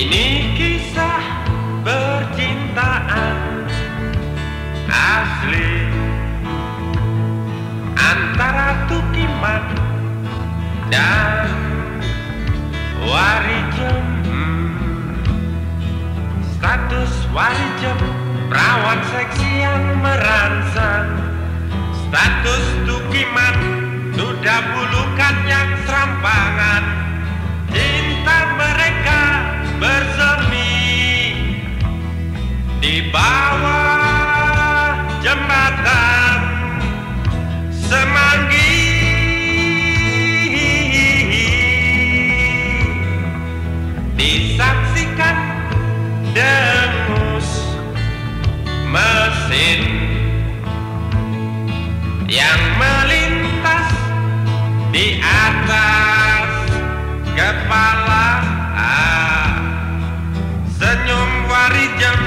Ini kisah percintaan asli antara Tukiman dan Warijem. Status Warijem perawat seksi yang merangsang. Status Tukiman sudah bulukannya Yang melintas di atas kepala Senyum warijem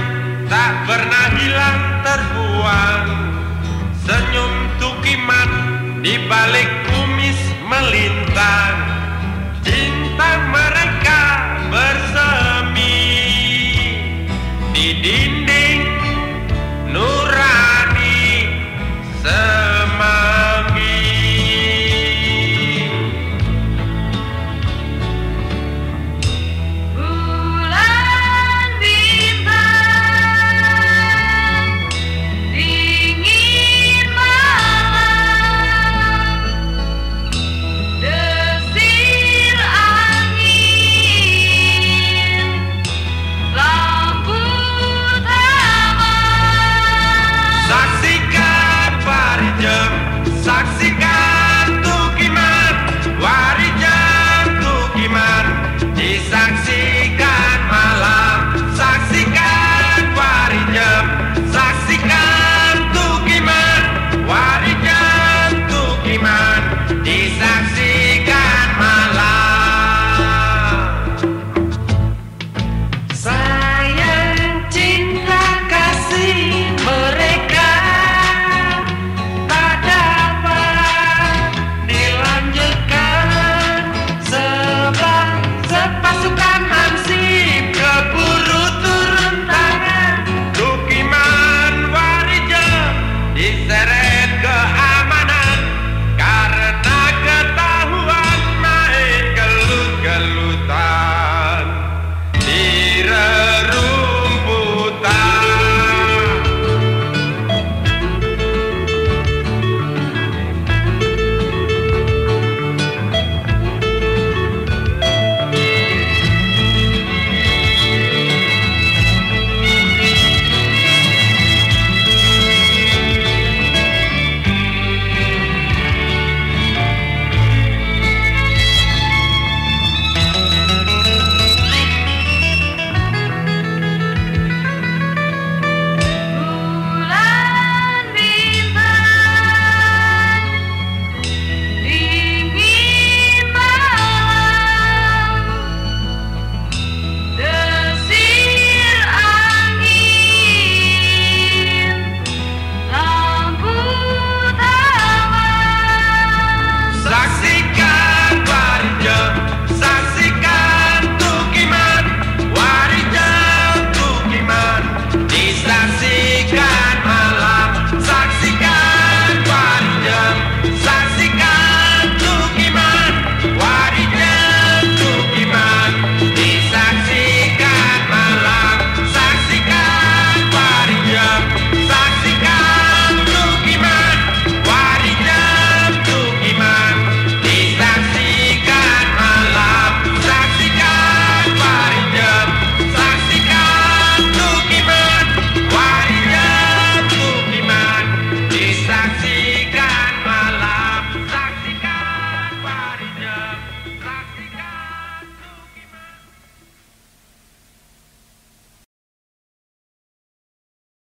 tak pernah hilang terbuang. Senyum tukiman di balik kumis melintang. Cinta bersama